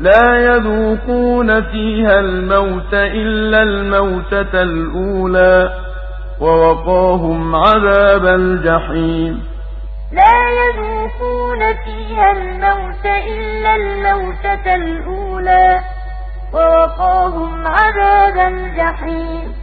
لَا يَذُوقُونَ فِيهَا الْمَوْتَ إِلَّا الْمَوْتَةَ الْأُولَىٰ وَوَقَاهُمْ عَذَابَ الْجَحِيمِ. لَا يَذُوقُونَ فِيهَا الْمَوْتَ إِلَّا الْمَوْتَةَ الْأُولَىٰ وَوَقَاهُمْ عَذَابَ الْجَحِيمِ.